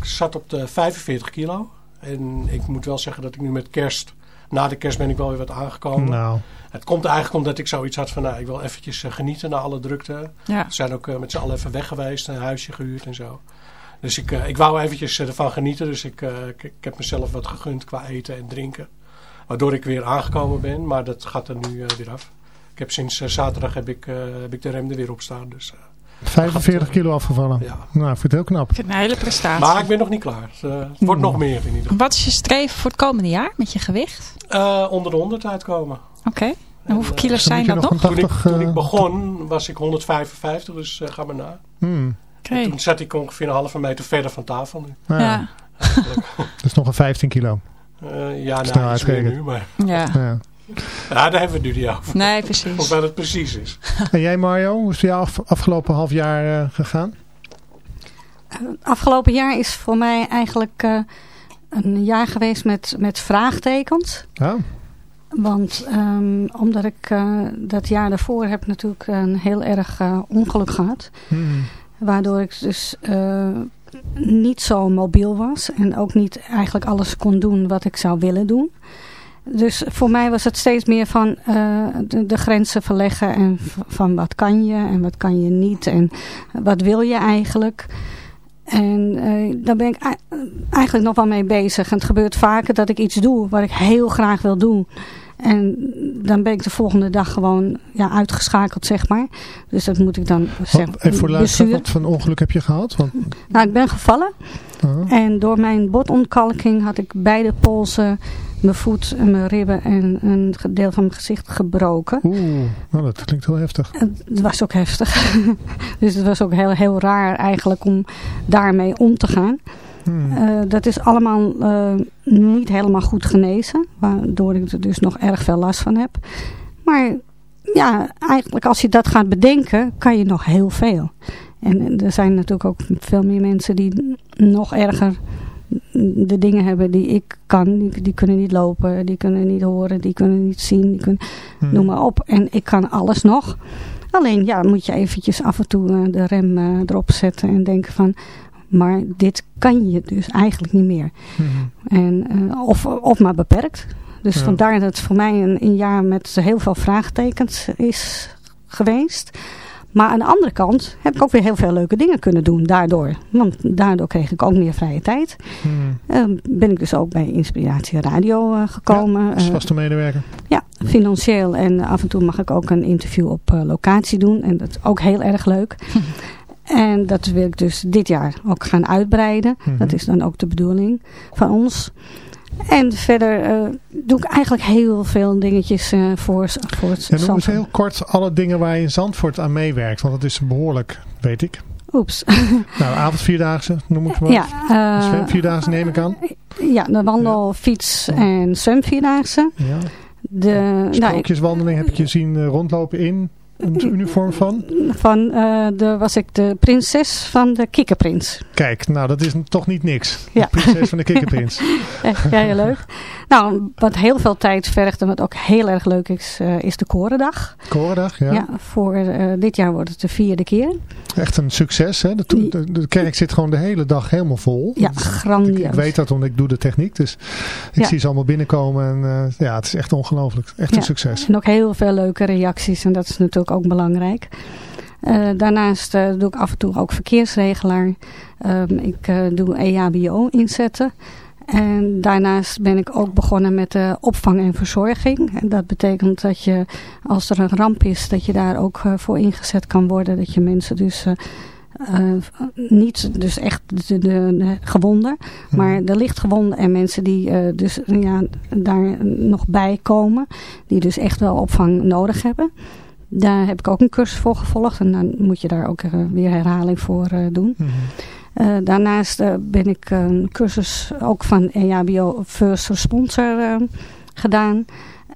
zat op de 45 kilo. En ik moet wel zeggen dat ik nu met kerst na de kerst ben ik wel weer wat aangekomen. Nou. Het komt eigenlijk omdat ik zoiets had van, nou, ik wil eventjes uh, genieten na alle drukte. Ja. We zijn ook uh, met z'n allen even weg geweest, een huisje gehuurd en zo. Dus ik, uh, ik wou eventjes ervan genieten. Dus ik, ik, ik, heb mezelf wat gegund qua eten en drinken. Waardoor ik weer aangekomen ben, maar dat gaat er nu weer af. Ik heb sinds zaterdag heb ik, heb ik de rem er weer op staan. Dus, 45 kilo afgevallen. Ja. Nou, ik vind het heel knap. Ik vind het een hele prestatie. Maar ik ben nog niet klaar. Het wordt nog meer in ieder geval. Wat is je streven voor het komende jaar met je gewicht? Uh, onder de 100 uitkomen. Oké. Okay. En hoeveel kilo's zijn dat nog? 80, toen, ik, toen ik begon was ik 155, dus uh, ga maar na. Hmm. Okay. Toen zat ik ongeveer een halve meter verder van tafel nu. Ja. ja. dus <laughs> nog een 15 kilo. Uh, ja, nou, iets meer nu, maar... Ja. ja. Ja, daar hebben we het nu niet over. Nee, precies. Of wat het precies is. <laughs> En jij Mario, hoe is het jou af, afgelopen half jaar uh, gegaan? Afgelopen jaar is voor mij eigenlijk uh, een jaar geweest met, met vraagtekens. Oh. Want um, omdat ik uh, dat jaar daarvoor heb natuurlijk een heel erg ongeluk gehad. Hmm. Waardoor ik dus niet zo mobiel was. En ook niet eigenlijk alles kon doen wat ik zou willen doen. Dus voor mij was het steeds meer van de, de, grenzen verleggen en van wat kan je en wat kan je niet en wat wil je eigenlijk. En uh, daar ben ik eigenlijk nog wel mee bezig. En het gebeurt vaker dat ik iets doe wat ik heel graag wil doen. En dan ben ik de volgende dag gewoon ja, uitgeschakeld, zeg maar. Dus dat moet ik dan zeggen. En voor luisteren, wat voor ongeluk heb je gehad? Want... Nou, ik ben gevallen. En door mijn botontkalking had ik beide polsen, mijn voet en mijn ribben en een deel van mijn gezicht gebroken. Oeh, nou, dat klinkt heel heftig. Het was ook heftig. <laughs> dus het was ook heel, heel raar eigenlijk om daarmee om te gaan. Hmm. Uh, dat is allemaal uh, niet helemaal goed genezen. Waardoor ik er dus nog erg veel last van heb. Maar ja, eigenlijk als je dat gaat bedenken, kan je nog heel veel. En er zijn natuurlijk ook veel meer mensen die nog erger de dingen hebben die ik kan. Die, die kunnen niet lopen, die kunnen niet horen, die kunnen niet zien. Die kunnen, Hmm. Noem maar op. En ik kan alles nog. Alleen ja, moet je eventjes af en toe eh, de rem eh, erop zetten en denken van... Maar dit kan je dus eigenlijk niet meer. Mhm. En, eh, of, of maar beperkt. Dus Ja. vandaar dat het voor mij een, een jaar met heel veel vraagtekens is geweest. Maar aan de andere kant heb ik ook weer heel veel leuke dingen kunnen doen daardoor. Want daardoor kreeg ik ook meer vrije tijd. Mhm. Eh, ben ik dus ook bij Inspiratie Radio eh, gekomen. Ja, als vaste medewerker. ja, financieel. En af en toe mag ik ook een interview op locatie doen. En dat is ook heel erg leuk. <laughs> en dat wil ik dus dit jaar ook gaan uitbreiden. Mhm. Dat is dan ook de bedoeling van ons. En verder eh, doe ik eigenlijk heel veel dingetjes eh, voor, voor het En noem eens heel kort alle dingen waar je in Zandvoort aan meewerkt. Want dat is behoorlijk, weet ik. Oeps. <laughs> Nou, avondvierdaagse noem ik maar. ja, eh, Zwemvierdaagse neem ik aan. ja, de wandel, fiets en zwemvierdaagse. Ja. De, nou, Sprookjeswandeling heb ik je zien rondlopen in een uniform van. van, eh, de, was ik de prinses van de kikkerprins. Kijk, nou dat is toch niet niks. Ja. De prinses van de kikkerprins. <laughs> Echt, ja, heel leuk. Nou, wat heel veel tijd vergt en wat ook heel erg leuk is, eh, is de Korendag. Korendag, ja. Ja, voor eh, dit jaar wordt het de vierde keer. Echt een succes. Hè? De, de, de kerk zit gewoon de hele dag helemaal vol. Ja, Ik, grandioos. ik weet dat, want ik doe de techniek. Dus ik Ja. zie ze allemaal binnenkomen. En eh, ja, het is echt ongelooflijk. Echt Ja. een succes. En ook heel veel leuke reacties en dat is natuurlijk ook belangrijk. Daarnaast doe ik af en toe ook verkeersregelaar. Ehm, ik doe EHBO inzetten. En daarnaast ben ik ook begonnen met de opvang en verzorging. En dat betekent dat je, als er een ramp is, dat je daar ook eh, voor ingezet kan worden. Dat je mensen dus... eh, eh, niet dus echt de, de, de gewonden, maar de lichtgewonden en mensen die dus ja, daar nog bij komen, die dus echt wel opvang nodig hebben. Daar heb ik ook een cursus voor gevolgd en dan moet je daar ook weer herhaling voor doen. Mhm. Eh, daarnaast eh, ben ik een cursus ook van EHBO First Responder eh, gedaan.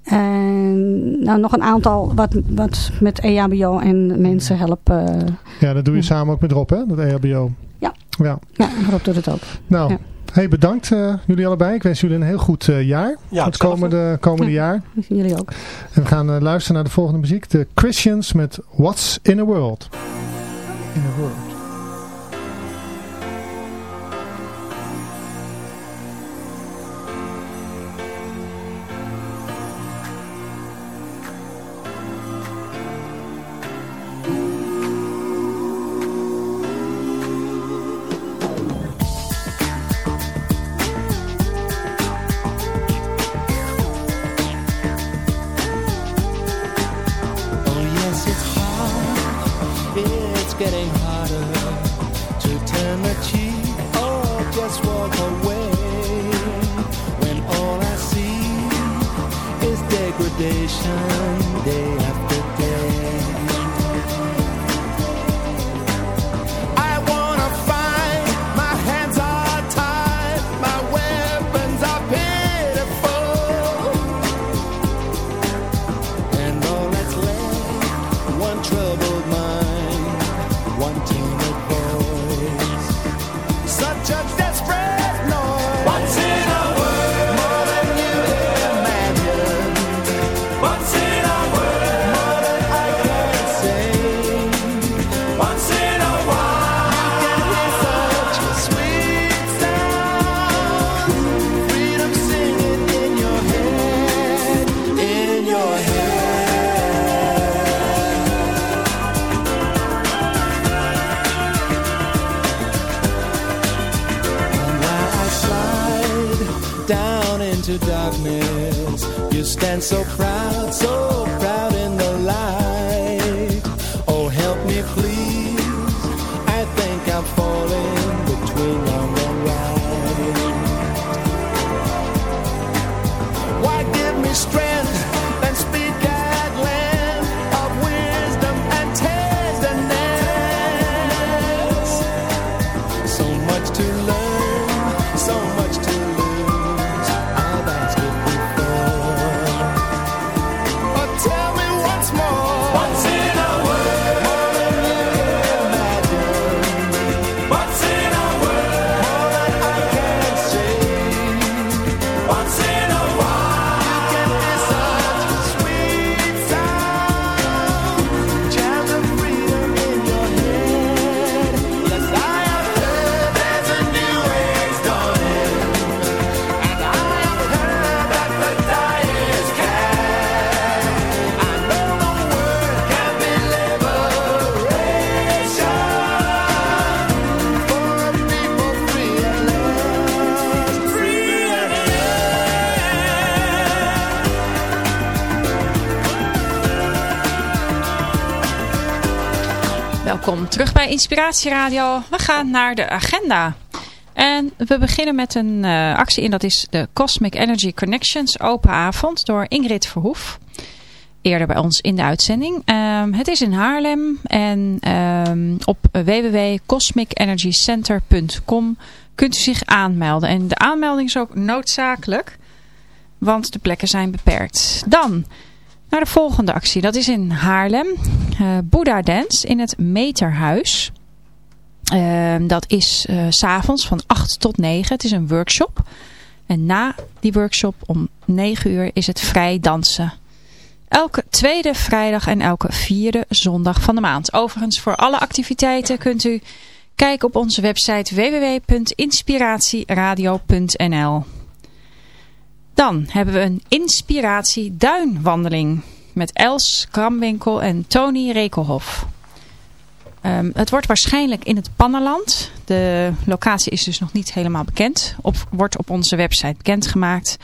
En nou, nog een aantal wat, wat met EHBO en mensen helpen. Ja, dat doe je samen ook met Rob, hè? Dat EHBO. Ja. ja. Ja, Rob doet het ook. Nou, Ja. hey, bedankt eh, jullie allebei. Ik wens jullie een heel goed eh, jaar. Ja, het komende, komende Ja. jaar. <laughs> Jullie ook. En we gaan luisteren naar de volgende muziek. De Christians met What's in a World. In a World. Welkom terug bij Inspiratie Radio. We gaan naar de agenda. En we beginnen met een uh, actie en dat is de Cosmic Energy Connections open avond door Ingrid Verhoef. Eerder bij ons in de uitzending. Um, het is in Haarlem en um, op www.cosmicenergycenter.com kunt u zich aanmelden. En de aanmelding is ook noodzakelijk, want de plekken zijn beperkt. Dan naar de volgende actie. Dat is in Haarlem. Uh, Dance in het Meterhuis. Uh, dat is uh, s'avonds van 8 tot 9. Het is een workshop. En na die workshop om 9 uur is het vrij dansen. Elke tweede vrijdag en elke vierde zondag van de maand. Overigens voor alle activiteiten kunt u kijken op onze website www.inspiratieradio.nl Dan hebben we een inspiratie duinwandeling met Els Kramwinkel en Tony Rekelhof. Um, het wordt waarschijnlijk in het Pannenland. De locatie is dus nog niet helemaal bekend. Wordt op onze website bekendgemaakt.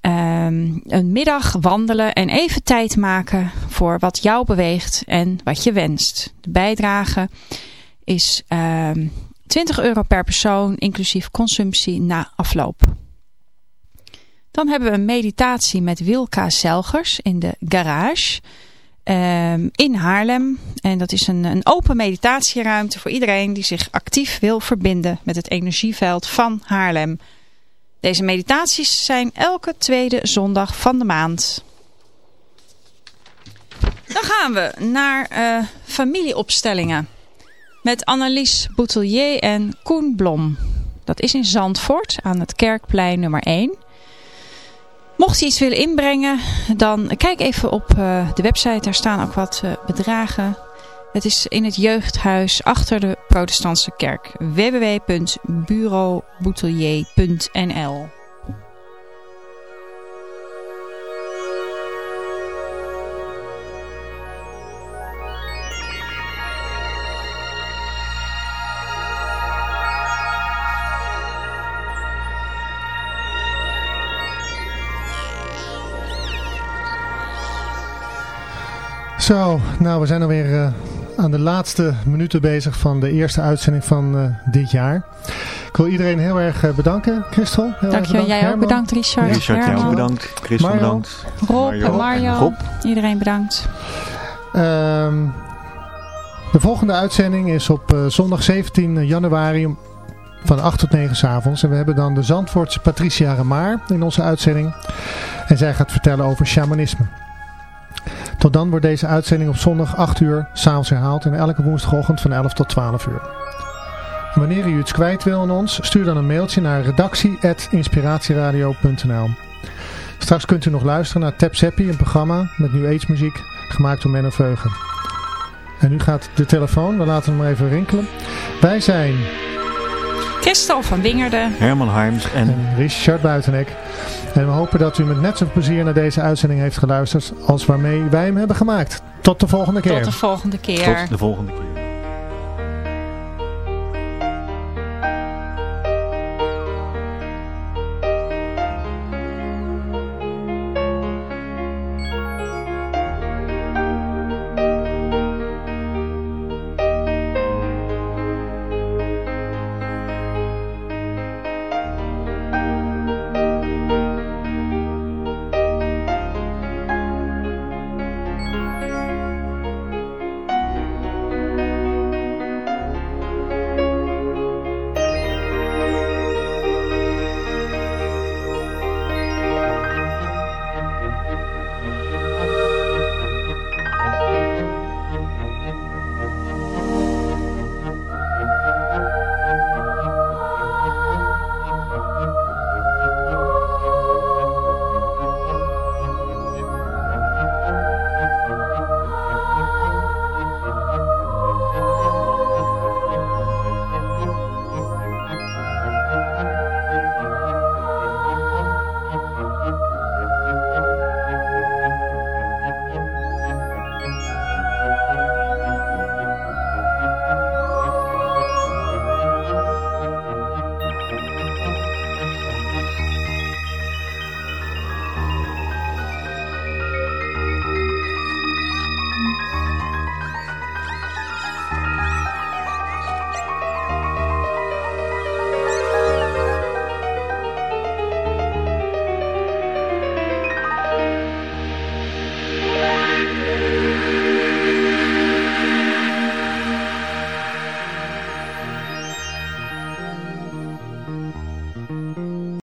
Um, een middag wandelen en even tijd maken voor wat jou beweegt en wat je wenst. De bijdrage is um, 20 euro per persoon, inclusief consumptie na afloop. Dan hebben we een meditatie met Wilka Zelgers in de garage um, in Haarlem. En dat is een, een open meditatieruimte voor iedereen die zich actief wil verbinden met het energieveld van Haarlem. Deze meditaties zijn elke tweede zondag van de maand. Dan gaan we naar uh, familieopstellingen. Met Annelies Boutelier en Koen Blom. Dat is in Zandvoort aan het Kerkplein nummer 1. Mocht je iets willen inbrengen, dan kijk even op uh, de website. Daar staan ook wat uh, bedragen. Het is in het jeugdhuis achter de protestantse kerk. www.bureauboutelier.nl Zo, nou we zijn alweer uh, aan de laatste minuten bezig van de eerste uitzending van uh, dit jaar. Ik wil iedereen heel erg uh, bedanken. Christel, heel Dank erg je, jij ook bedankt Richard. Richard, jij ook bedankt. Christel Mario. bedankt. Rob Mario. en Mario. Rob. Iedereen bedankt. Um, de volgende uitzending is op uh, zondag 17 januari om, van 8 tot 9 s avonds. En we hebben dan de Zandvoortse Patricia Remaar in onze uitzending. En zij gaat vertellen over shamanisme. Tot dan wordt deze uitzending op zondag 8 uur s'avonds herhaald en elke woensdagochtend van 11 tot 12 uur. Wanneer u iets kwijt wil aan ons, stuur dan een mailtje naar redactie.inspiratieradio.nl Straks kunt u nog luisteren naar Tap Seppi, een programma met New Age muziek gemaakt door Menno Veugen. En nu gaat de telefoon, we laten hem even rinkelen. Wij zijn... Christel van Wingerden. Herman Harms en... en Richard Buitenek. En we hopen dat u met net zoveel plezier naar deze uitzending heeft geluisterd als waarmee wij hem hebben gemaakt. Tot de volgende keer. Tot de volgende keer. Tot de volgende keer.